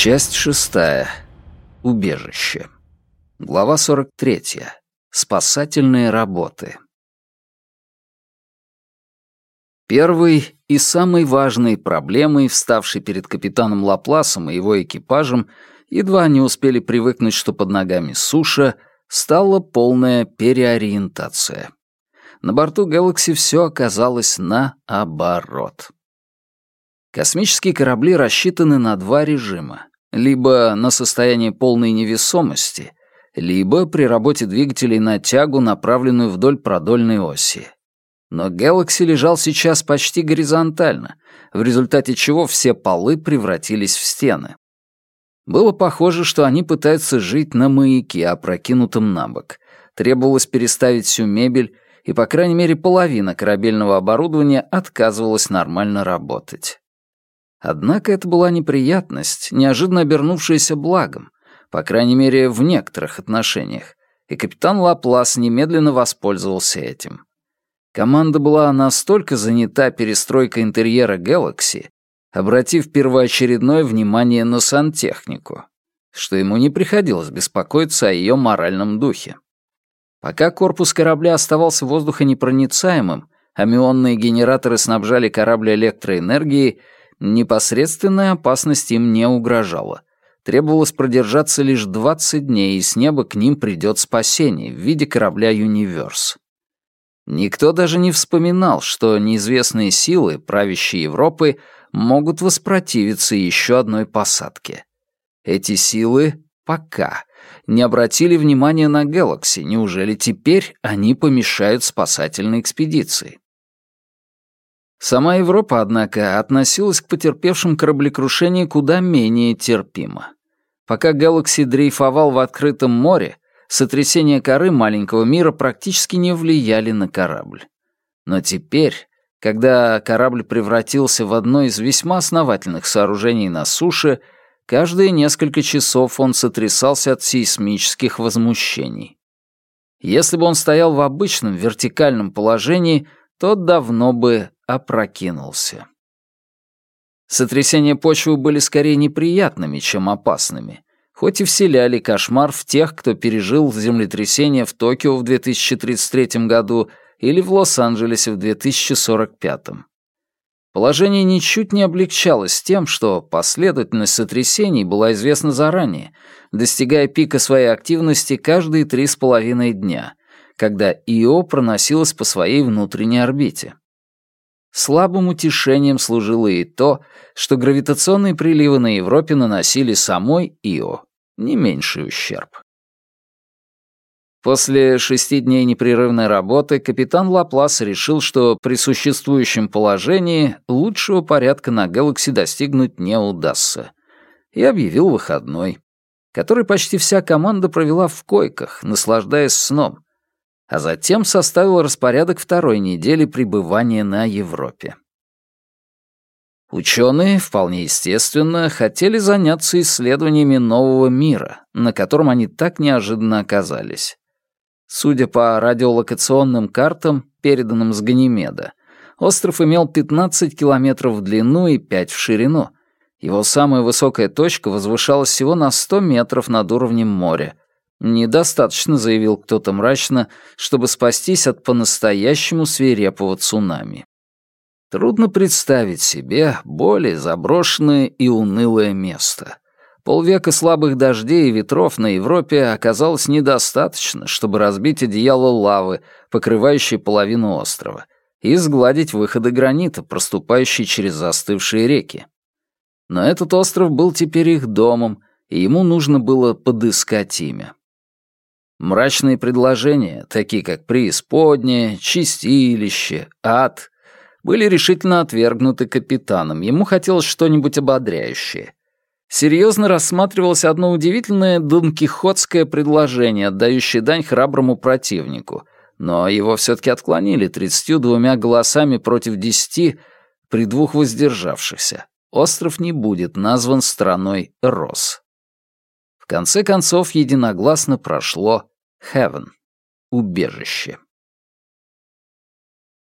Часть шестая. Убежище. Глава 43. Спасательные работы. Первой и самой важной проблемой, вставшей перед капитаном Лапласом и его экипажем, едва они успели привыкнуть, что под ногами суша, стала полная переориентация. На борту Galaxy все оказалось наоборот. Космические корабли рассчитаны на два режима. Либо на состояние полной невесомости, либо при работе двигателей на тягу, направленную вдоль продольной оси. Но Galaxy лежал сейчас почти горизонтально, в результате чего все полы превратились в стены. Было похоже, что они пытаются жить на маяке, опрокинутом на бок. Требовалось переставить всю мебель, и, по крайней мере, половина корабельного оборудования отказывалась нормально работать. Однако это была неприятность, неожиданно обернувшаяся благом, по крайней мере, в некоторых отношениях, и капитан Лаплас немедленно воспользовался этим. Команда была настолько занята перестройкой интерьера Galaxy, обратив первоочередное внимание на сантехнику, что ему не приходилось беспокоиться о ее моральном духе. Пока корпус корабля оставался воздухонепроницаемым, а мионные генераторы снабжали корабль электроэнергией, Непосредственная опасность им не угрожала. Требовалось продержаться лишь 20 дней, и с неба к ним придет спасение в виде корабля «Юниверс». Никто даже не вспоминал, что неизвестные силы, правящие Европы, могут воспротивиться еще одной посадке. Эти силы пока не обратили внимания на Galaxy, неужели теперь они помешают спасательной экспедиции? Сама Европа, однако, относилась к потерпевшим кораблекрушение куда менее терпимо. Пока Галакси дрейфовал в открытом море, сотрясения коры маленького мира практически не влияли на корабль. Но теперь, когда корабль превратился в одно из весьма основательных сооружений на суше, каждые несколько часов он сотрясался от сейсмических возмущений. Если бы он стоял в обычном вертикальном положении, то давно бы опрокинулся. Сотрясения почвы были скорее неприятными, чем опасными, хоть и вселяли кошмар в тех, кто пережил землетрясение в Токио в 2033 году или в Лос-Анджелесе в 2045. Положение ничуть не облегчалось тем, что последовательность сотрясений была известна заранее, достигая пика своей активности каждые три с половиной дня, когда Ио проносилась по своей внутренней орбите. Слабым утешением служило и то, что гравитационные приливы на Европе наносили самой Ио не меньший ущерб. После шести дней непрерывной работы капитан Лаплас решил, что при существующем положении лучшего порядка на Галакси достигнуть не удастся, и объявил выходной, который почти вся команда провела в койках, наслаждаясь сном, а затем составил распорядок второй недели пребывания на Европе. Ученые, вполне естественно, хотели заняться исследованиями нового мира, на котором они так неожиданно оказались. Судя по радиолокационным картам, переданным с Ганимеда, остров имел 15 километров в длину и 5 в ширину. Его самая высокая точка возвышалась всего на 100 метров над уровнем моря, Недостаточно, заявил кто-то мрачно, чтобы спастись от по-настоящему свирепого цунами. Трудно представить себе более заброшенное и унылое место. Полвека слабых дождей и ветров на Европе оказалось недостаточно, чтобы разбить одеяло лавы, покрывающее половину острова, и сгладить выходы гранита, проступающие через застывшие реки. Но этот остров был теперь их домом, и ему нужно было подыскать имя. Мрачные предложения, такие как преисподнее, чистилище, ад, были решительно отвергнуты капитаном. Ему хотелось что-нибудь ободряющее. Серьезно рассматривалось одно удивительное донкихотское предложение, отдающее дань храброму противнику, но его все-таки отклонили тридцатью двумя голосами против десяти при двух воздержавшихся. Остров не будет назван страной Рос конце концов единогласно прошло Heaven — убежище.